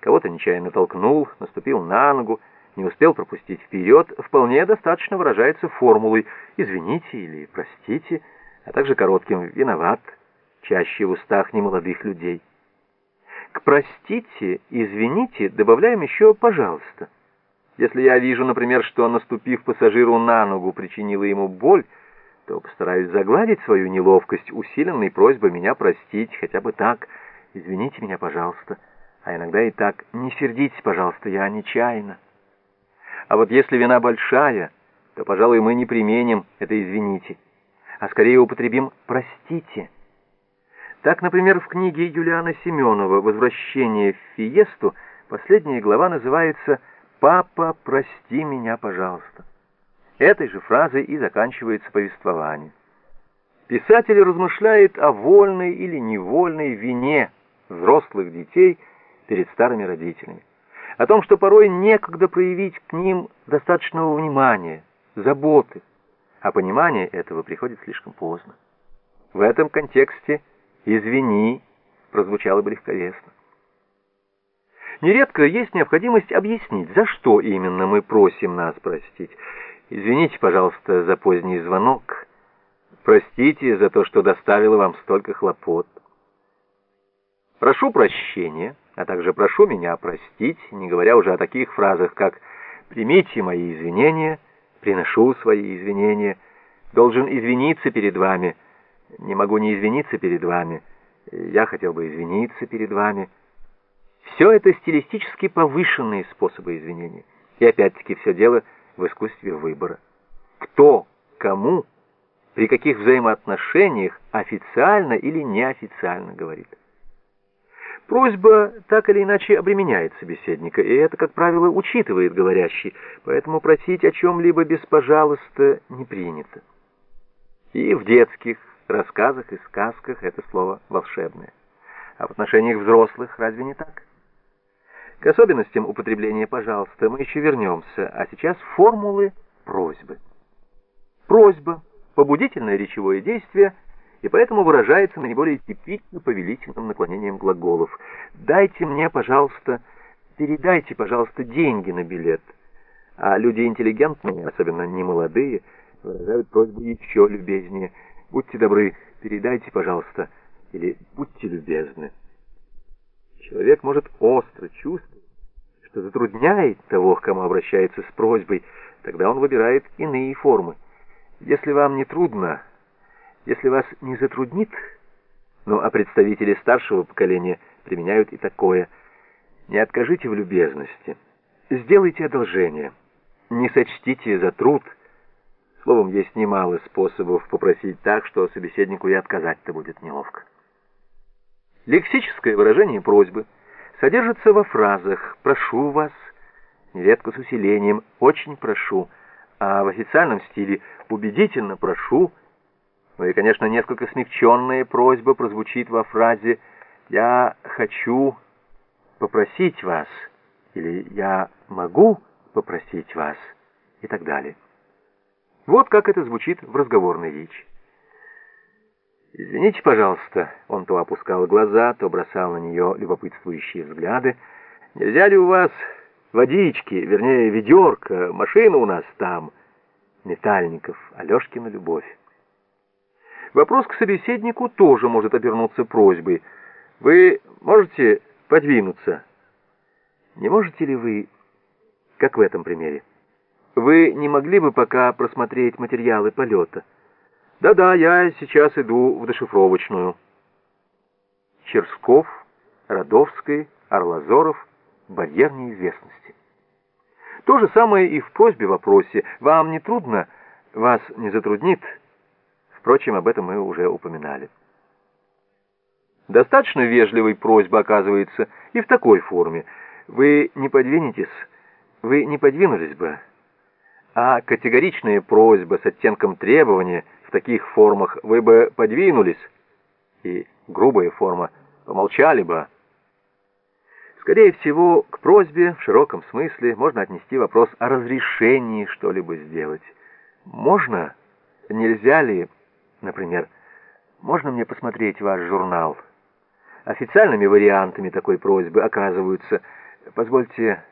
кого-то нечаянно толкнул, наступил на ногу, не успел пропустить вперед, вполне достаточно выражается формулой «извините» или «простите», а также коротким «виноват», чаще в устах немолодых людей. К «простите», «извините» добавляем еще «пожалуйста». Если я вижу, например, что, наступив пассажиру на ногу, причинила ему боль, то постараюсь загладить свою неловкость, усиленной просьбой меня простить, хотя бы так. «Извините меня, пожалуйста». А иногда и так «не сердитесь, пожалуйста, я нечаянно». А вот если вина большая, то, пожалуй, мы не применим это «извините», а скорее употребим «простите». Так, например, в книге Юлиана Семенова «Возвращение в Фиесту» последняя глава называется «Папа, прости меня, пожалуйста». Этой же фразой и заканчивается повествование. Писатель размышляет о вольной или невольной вине взрослых детей перед старыми родителями о том, что порой некогда проявить к ним достаточного внимания, заботы, а понимание этого приходит слишком поздно. В этом контексте «извини» прозвучало бы легковесно. Нередко есть необходимость объяснить, за что именно мы просим нас простить. Извините, пожалуйста, за поздний звонок. Простите за то, что доставило вам столько хлопот. Прошу прощения а также прошу меня простить, не говоря уже о таких фразах, как «примите мои извинения», «приношу свои извинения», «должен извиниться перед вами», «не могу не извиниться перед вами», «я хотел бы извиниться перед вами». Все это стилистически повышенные способы извинения. И опять-таки все дело в искусстве выбора. Кто, кому, при каких взаимоотношениях официально или неофициально говорит. Просьба так или иначе обременяет собеседника, и это, как правило, учитывает говорящий, поэтому просить о чем-либо без «пожалуйста» не принято. И в детских рассказах и сказках это слово волшебное. А в отношениях взрослых разве не так? К особенностям употребления «пожалуйста» мы еще вернемся, а сейчас формулы просьбы. Просьба, побудительное речевое действие – и поэтому выражается наиболее типично повелительным наклонением глаголов. «Дайте мне, пожалуйста, передайте, пожалуйста, деньги на билет». А люди интеллигентные, особенно немолодые, выражают просьбу еще любезнее. «Будьте добры, передайте, пожалуйста», или «будьте любезны». Человек может остро чувствовать, что затрудняет того, к кому обращается с просьбой, тогда он выбирает иные формы. Если вам не трудно, если вас не затруднит, ну а представители старшего поколения применяют и такое, не откажите в любезности, сделайте одолжение, не сочтите за труд. Словом, есть немало способов попросить так, что собеседнику и отказать-то будет неловко. Лексическое выражение просьбы содержится во фразах «прошу вас», нередко с усилением «очень прошу», а в официальном стиле «убедительно прошу», ну и, конечно, несколько смягченная просьба прозвучит во фразе «Я хочу попросить вас» или «Я могу попросить вас» и так далее. Вот как это звучит в разговорной речи. «Извините, пожалуйста», он то опускал глаза, то бросал на нее любопытствующие взгляды. «Нельзя ли у вас водички, вернее, ведерко, машина у нас там?» Метальников, Алешкина любовь. Вопрос к собеседнику тоже может обернуться просьбой. Вы можете подвинуться? Не можете ли вы, как в этом примере? Вы не могли бы пока просмотреть материалы полета? Да-да, я сейчас иду в дешифровочную. Черсков, Родовский, Орлазоров, барьер неизвестности. То же самое и в просьбе-вопросе. Вам не трудно, вас не затруднит – Впрочем, об этом мы уже упоминали. Достаточно вежливой просьба оказывается и в такой форме. Вы не подвинетесь, вы не подвинулись бы. А категоричная просьба с оттенком требования в таких формах вы бы подвинулись, и грубая форма помолчали бы. Скорее всего, к просьбе в широком смысле можно отнести вопрос о разрешении что-либо сделать. Можно, нельзя ли Например, «Можно мне посмотреть ваш журнал?» Официальными вариантами такой просьбы оказываются Позвольте